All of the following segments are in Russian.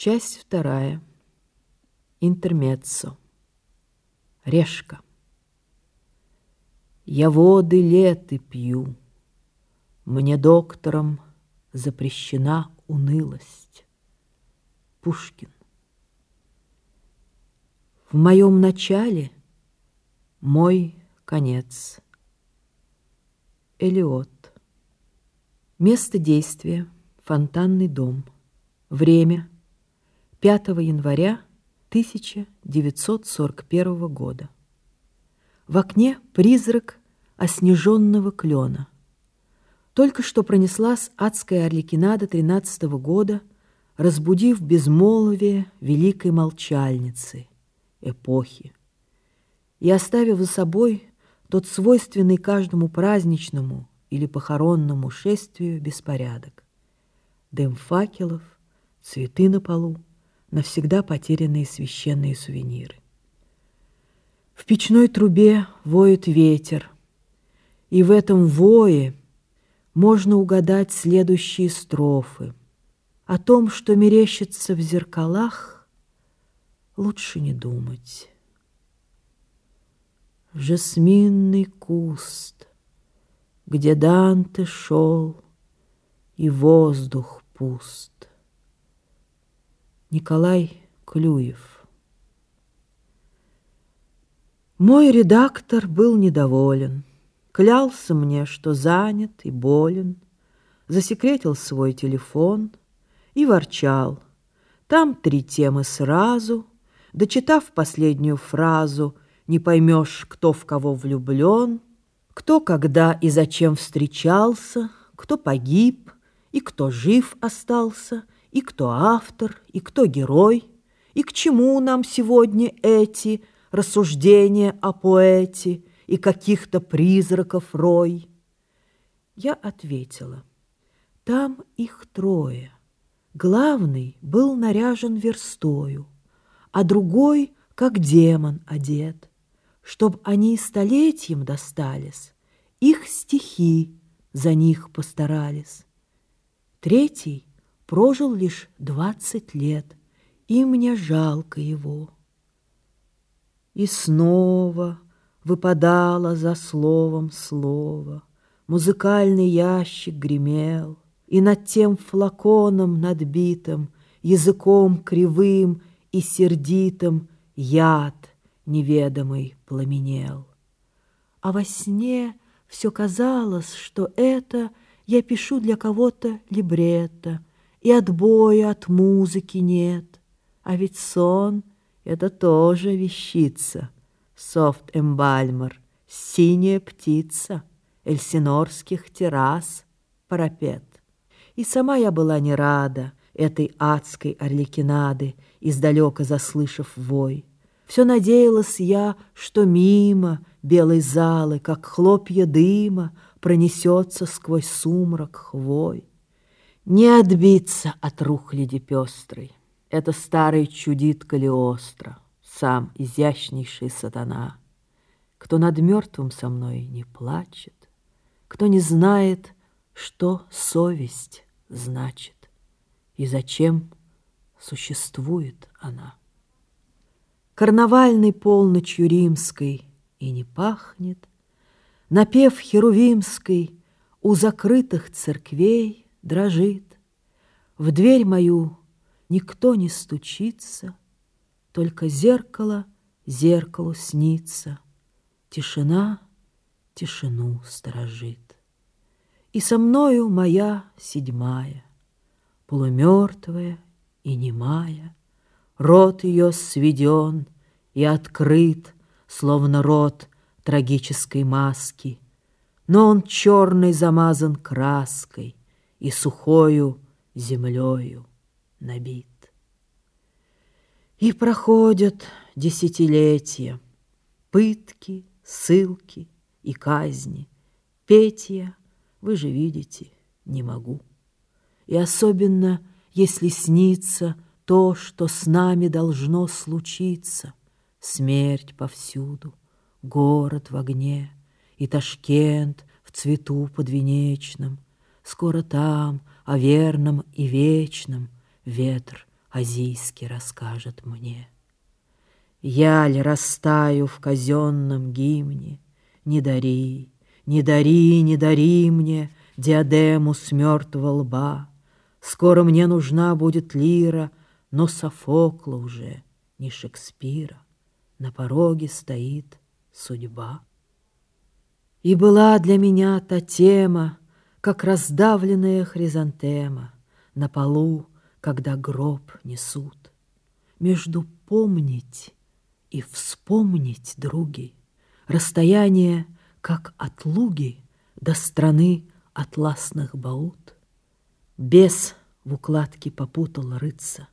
Часть вторая. Интермеццо. Решка. Я воды леты пью. Мне доктором запрещена унылость. Пушкин. В моем начале мой конец. Элиот. Место действия – фонтанный дом. Время – 5 января 1941 года. В окне призрак оснеженного клена. Только что пронеслась адская орликинада тринадцатого года, разбудив безмолвие великой молчальницы, эпохи, и оставив за собой тот свойственный каждому праздничному или похоронному шествию беспорядок. Дым факелов, цветы на полу, навсегда потерянные священные сувениры. В печной трубе воет ветер, и в этом вое можно угадать следующие строфы. О том, что мерещится в зеркалах, лучше не думать. Жасминный куст, где Данте шел, и воздух пуст. Николай Клюев Мой редактор был недоволен, клялся мне, что занят и болен, засекретил свой телефон и ворчал. Там три темы сразу, дочитав последнюю фразу, не поймешь, кто в кого влюблен, кто когда и зачем встречался, кто погиб и кто жив остался, и кто автор, и кто герой, и к чему нам сегодня эти – рассуждения о поэте и каких-то призраков рой. Я ответила, там их трое. Главный был наряжен верстою, а другой, как демон, одет. Чтоб они столетием достались, их стихи за них постарались. Третий прожил лишь двадцать лет, и мне жалко его. И снова выпадало за словом слово. Музыкальный ящик гремел, И над тем флаконом надбитым, Языком кривым и сердитым Яд неведомый пламенел. А во сне все казалось, что это Я пишу для кого-то либретто, И отбоя от музыки нет, А ведь сон — это тоже вещица. Софт эмбальмер, синяя птица, эльсинорских террас, парапет. И сама я была не рада этой адской орликинады, издалека заслышав вой. Все надеялась я, что мимо белой залы, как хлопья дыма, пронесется сквозь сумрак хвой. Не отбиться от рухляди пестрой. Это старый чудит Калиостро, сам изящнейший сатана. Кто над мертвым со мной не плачет, кто не знает, что совесть значит и зачем существует она. Карнавальной полночью римской и не пахнет, Напев херувимской у закрытых церквей дрожит, В дверь мою никто не стучится, Только зеркало зеркалу снится, Тишина тишину сторожит. И со мною моя седьмая, Полумертвая и немая, Рот ее сведен и открыт, Словно рот трагической маски, Но он черный замазан краской И сухою землею набит. И проходят десятилетия, пытки, ссылки и казни. Петь я, вы же видите, не могу. И особенно, если снится то, что с нами должно случиться. Смерть повсюду, город в огне, и Ташкент в цвету подвенечном. Скоро там, о верном и вечном, ветер азийский расскажет мне. Яль растаю в казенном гимне, Не дари, не дари, не дари мне Диадему с мертвого лба. Скоро мне нужна будет лира, Но Софокла уже, не Шекспира. На пороге стоит судьба. И была для меня та тема, Как раздавленная хризантема На полу, когда гроб несут. Между помнить и вспомнить, други, Расстояние, как от луги До страны атласных баут. Бес в укладке попутал рыться.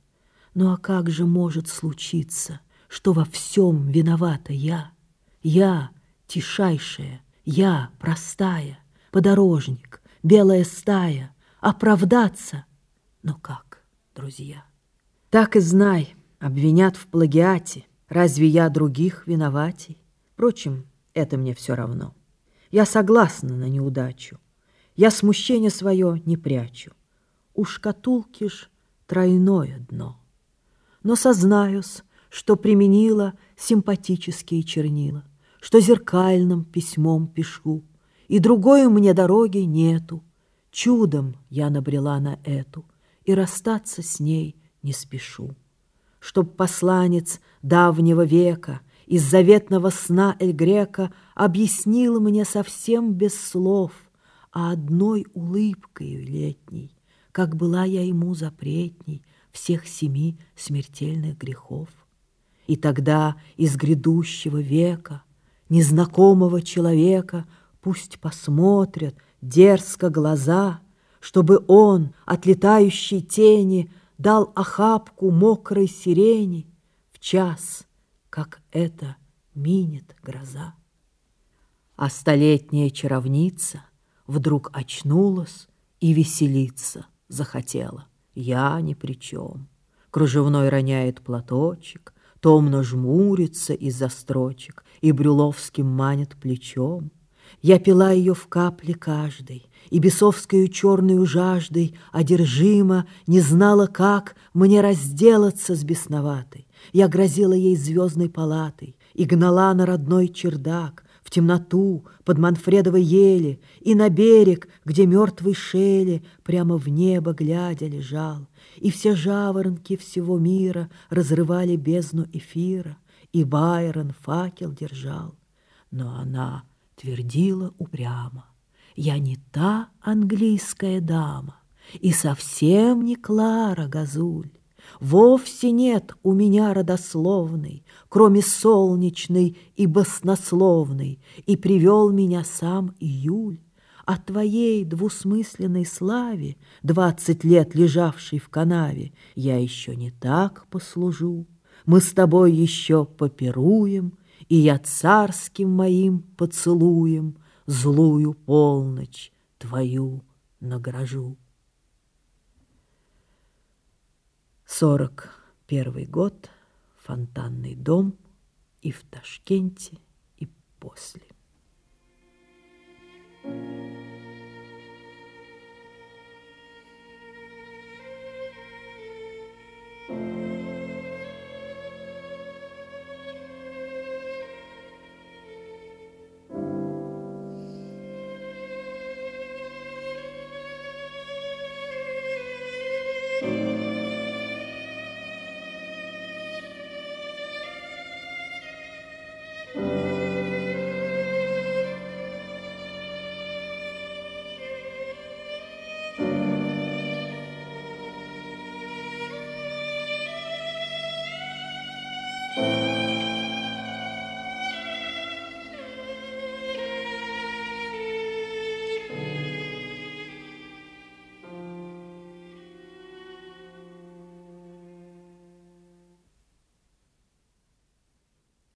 Ну а как же может случиться, Что во всем виновата я? Я, тишайшая, я, простая, Подорожник, белая стая, Оправдаться? Но как, друзья? Так и знай, обвинят в плагиате, Разве я других виноватей? Впрочем, это мне все равно. Я согласна на неудачу. Я смущение свое не прячу. У шкатулки ж тройное дно. Но сознаюсь, что применила симпатические чернила, что зеркальным письмом пишу, и другой мне дороги нету. Чудом я набрела на эту, и расстаться с ней не спешу чтоб посланец давнего века из заветного сна Эль-Грека объяснил мне совсем без слов, а одной улыбкой летней, как была я ему запретней всех семи смертельных грехов. И тогда из грядущего века незнакомого человека пусть посмотрят дерзко глаза, чтобы он от летающей тени дал охапку мокрой сирени в час, как это минет гроза. А столетняя чаровница вдруг очнулась и веселиться захотела. Я ни при чем. Кружевной роняет платочек, томно жмурится из-за строчек и брюловским манит плечом. Я пила ее в капле каждой, и бесовскою черную жаждой одержима не знала, как мне разделаться с бесноватой. Я грозила ей звездной палатой и гнала на родной чердак, в темноту, под Манфредовой ели, и на берег, где мертвый Шелли прямо в небо глядя лежал, и все жаворонки всего мира разрывали бездну эфира, и Байрон факел держал. Но она твердила упрямо. Я не та английская дама и совсем не Клара Газуль. Вовсе нет у меня родословной, кроме солнечной и баснословной, и привел меня сам июль. О твоей двусмысленной славе, двадцать лет лежавшей в канаве, я еще не так послужу. Мы с тобой еще попируем, и я царским моим поцелуем злую полночь твою награжу. Сорок первый год, фонтанный дом и в Ташкенте, и после. Thank you.